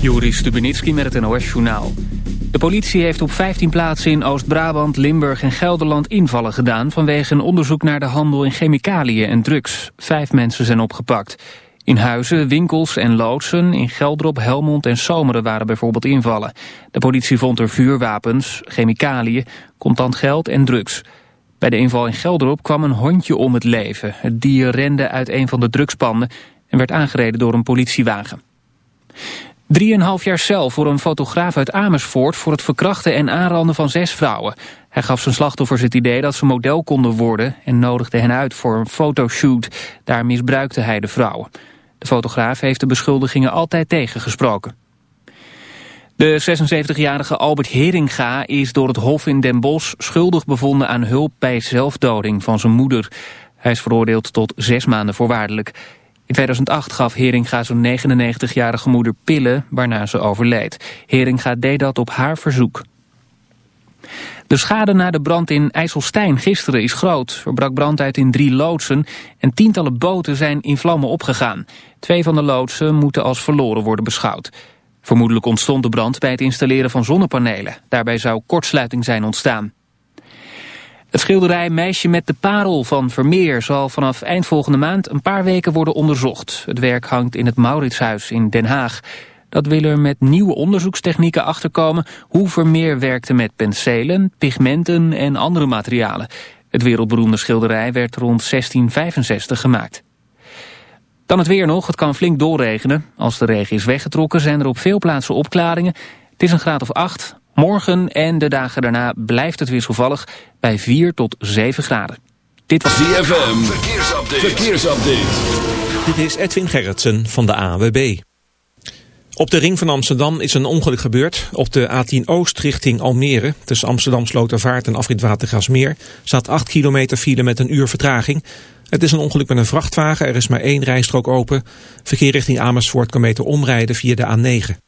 Juri Stubenitski met het NOS-journaal. De politie heeft op 15 plaatsen in Oost-Brabant, Limburg en Gelderland invallen gedaan... vanwege een onderzoek naar de handel in chemicaliën en drugs. Vijf mensen zijn opgepakt. In huizen, winkels en loodsen, in Geldrop, Helmond en Zomeren waren bijvoorbeeld invallen. De politie vond er vuurwapens, chemicaliën, contant geld en drugs. Bij de inval in Geldrop kwam een hondje om het leven. Het dier rende uit een van de drugspanden en werd aangereden door een politiewagen. Drieënhalf jaar cel voor een fotograaf uit Amersfoort... voor het verkrachten en aanranden van zes vrouwen. Hij gaf zijn slachtoffers het idee dat ze model konden worden... en nodigde hen uit voor een fotoshoot. Daar misbruikte hij de vrouwen. De fotograaf heeft de beschuldigingen altijd tegengesproken. De 76-jarige Albert Heringa is door het Hof in Den Bosch... schuldig bevonden aan hulp bij zelfdoding van zijn moeder. Hij is veroordeeld tot zes maanden voorwaardelijk... In 2008 gaf Heringa zijn 99-jarige moeder pillen waarna ze overleed. Heringa deed dat op haar verzoek. De schade na de brand in IJsselstein gisteren is groot. Er brak brand uit in drie loodsen en tientallen boten zijn in vlammen opgegaan. Twee van de loodsen moeten als verloren worden beschouwd. Vermoedelijk ontstond de brand bij het installeren van zonnepanelen. Daarbij zou kortsluiting zijn ontstaan. Het schilderij Meisje met de Parel van Vermeer zal vanaf eind volgende maand een paar weken worden onderzocht. Het werk hangt in het Mauritshuis in Den Haag. Dat wil er met nieuwe onderzoekstechnieken achterkomen hoe Vermeer werkte met penselen, pigmenten en andere materialen. Het wereldberoemde schilderij werd rond 1665 gemaakt. Dan het weer nog, het kan flink doorregenen. Als de regen is weggetrokken zijn er op veel plaatsen opklaringen. Het is een graad of 8. Morgen en de dagen daarna blijft het wisselvallig bij 4 tot 7 graden. Dit was ZFM, verkeersupdate. verkeersupdate. Dit is Edwin Gerritsen van de AWB. Op de ring van Amsterdam is een ongeluk gebeurd. Op de A10 Oost richting Almere, tussen Amsterdam Slotervaart en Afrit Watergasmeer, staat 8 kilometer file met een uur vertraging. Het is een ongeluk met een vrachtwagen, er is maar één rijstrook open. Verkeer richting Amersfoort kan beter omrijden via de A9.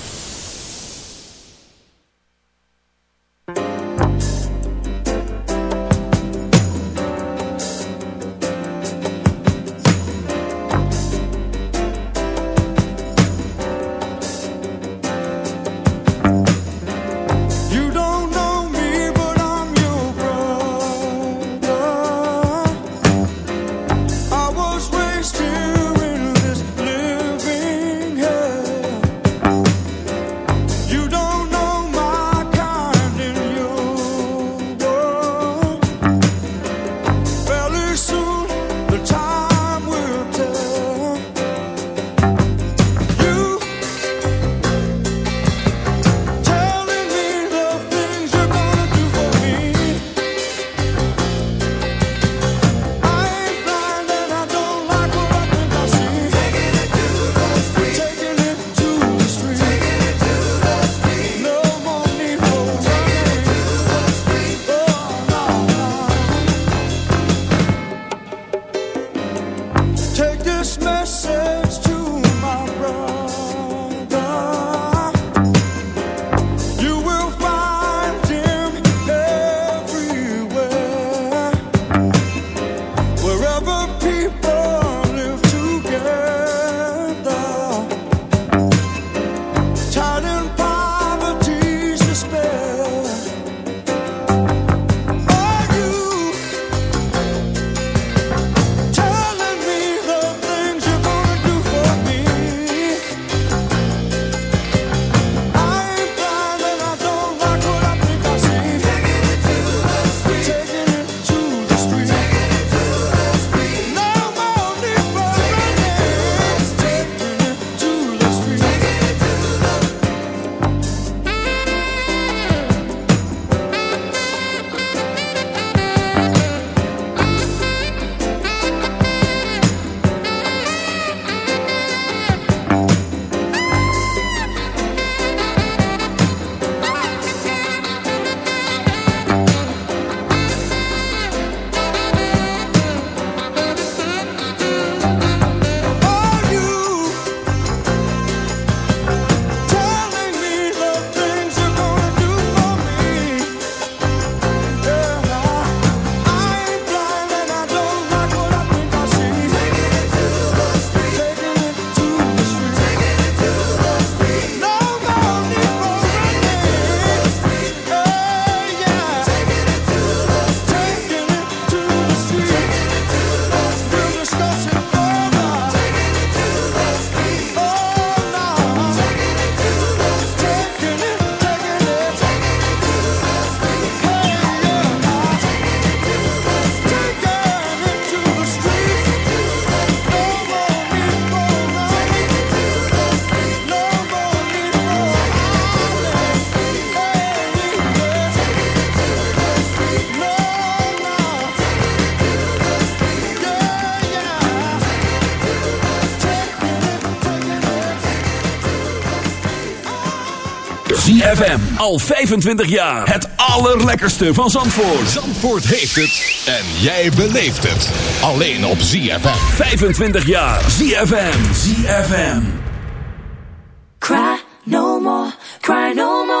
ZFM. Al 25 jaar. Het allerlekkerste van Zandvoort. Zandvoort heeft het. En jij beleeft het. Alleen op ZFM. 25 jaar. ZFM. ZFM. Cry no more. Cry no more.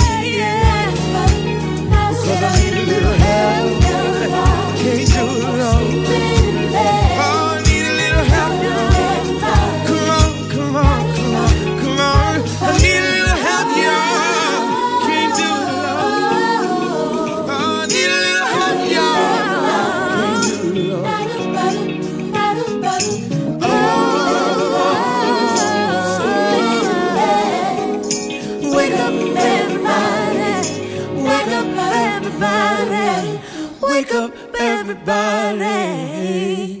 Everybody.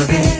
Never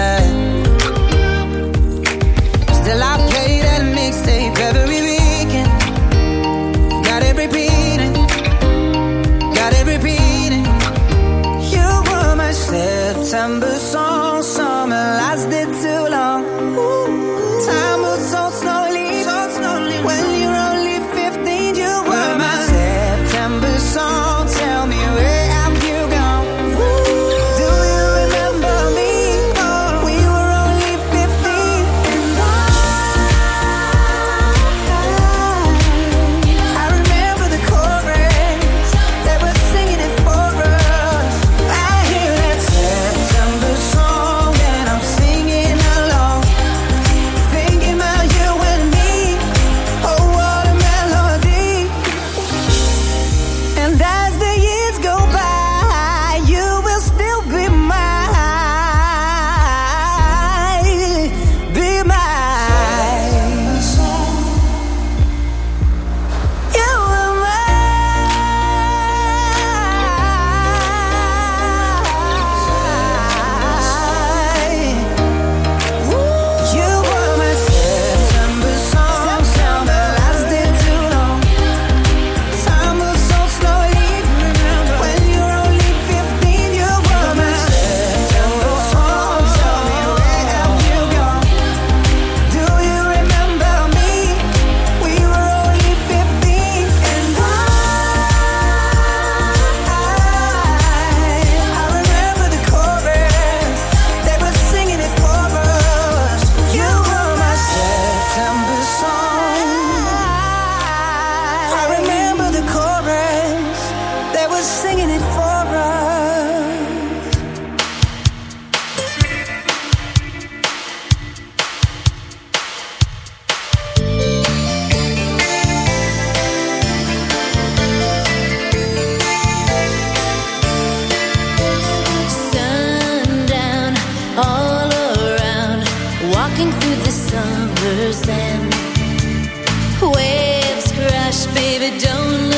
September if it don't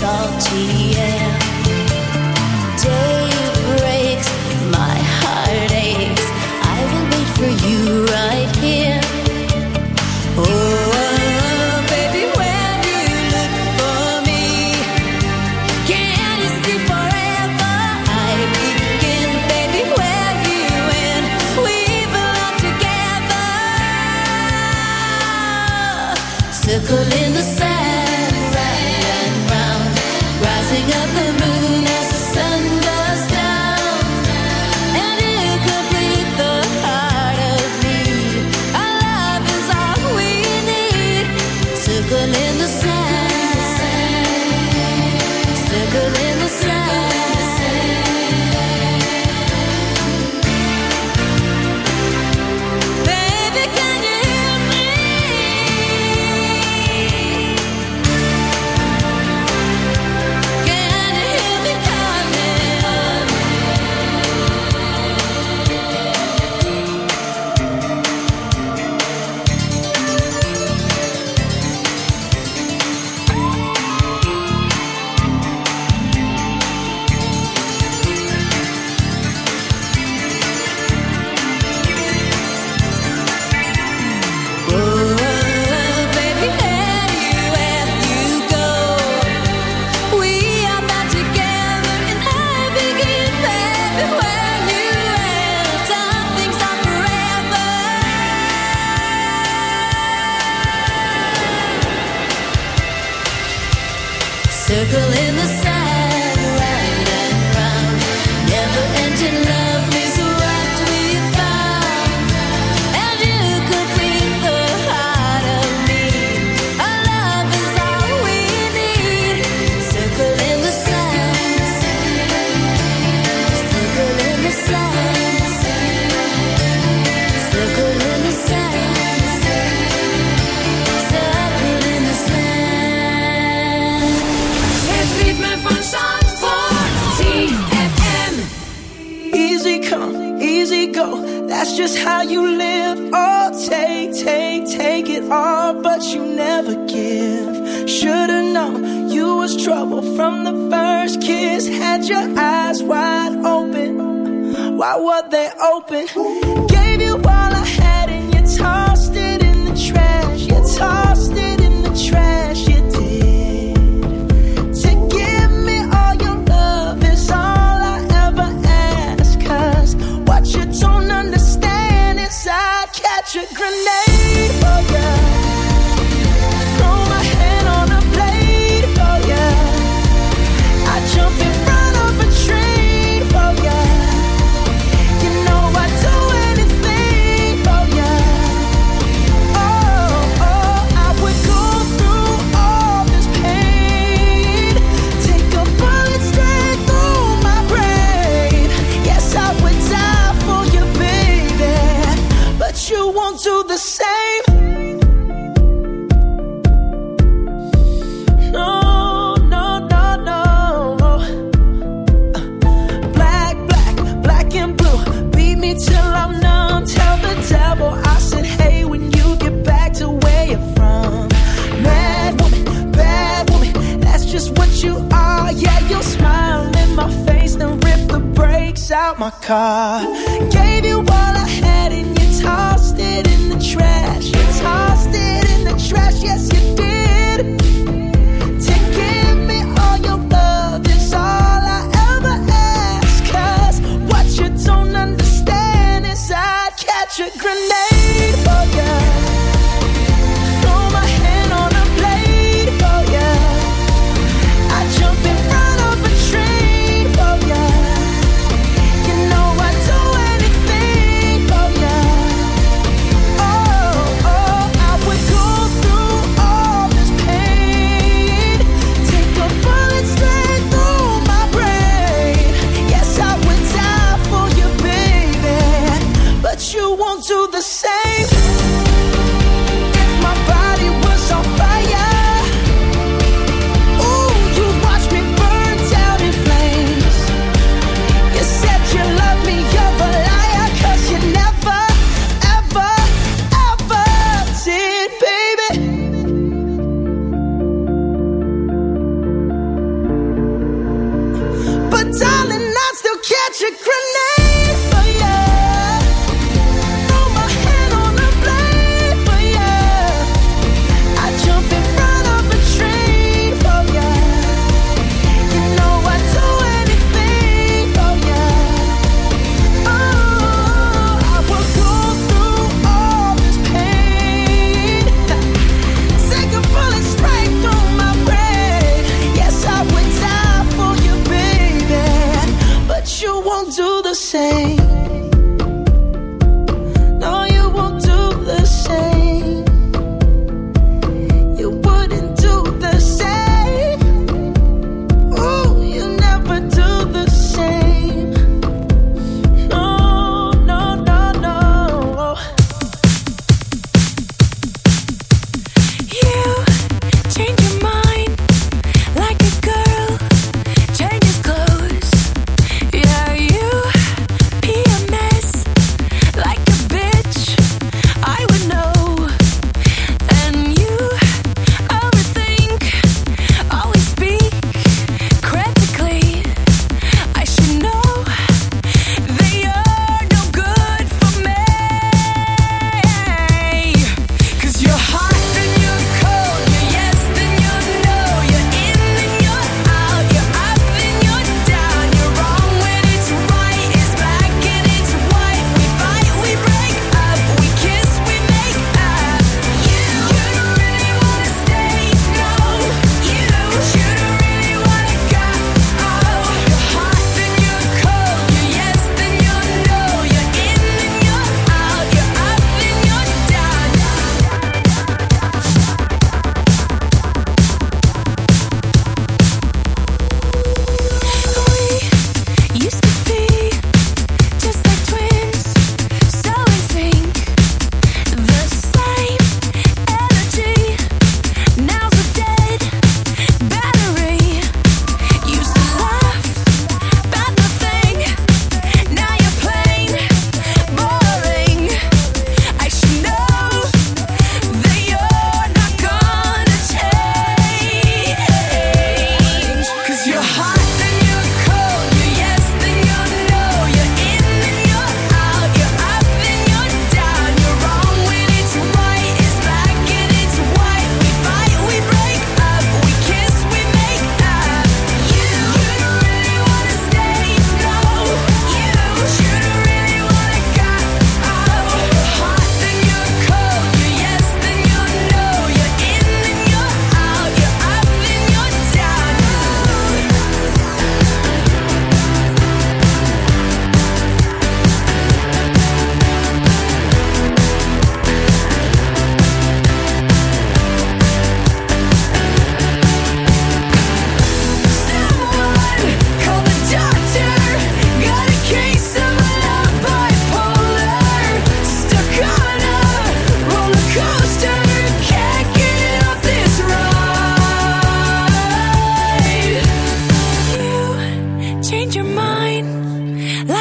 myself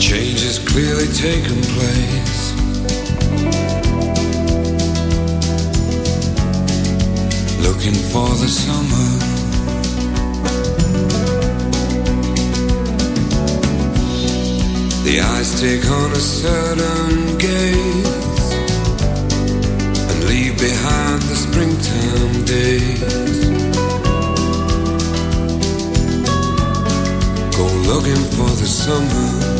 change has clearly taken place. Looking for the summer. The eyes take on a certain gaze and leave behind the springtime days. Go looking for the summer.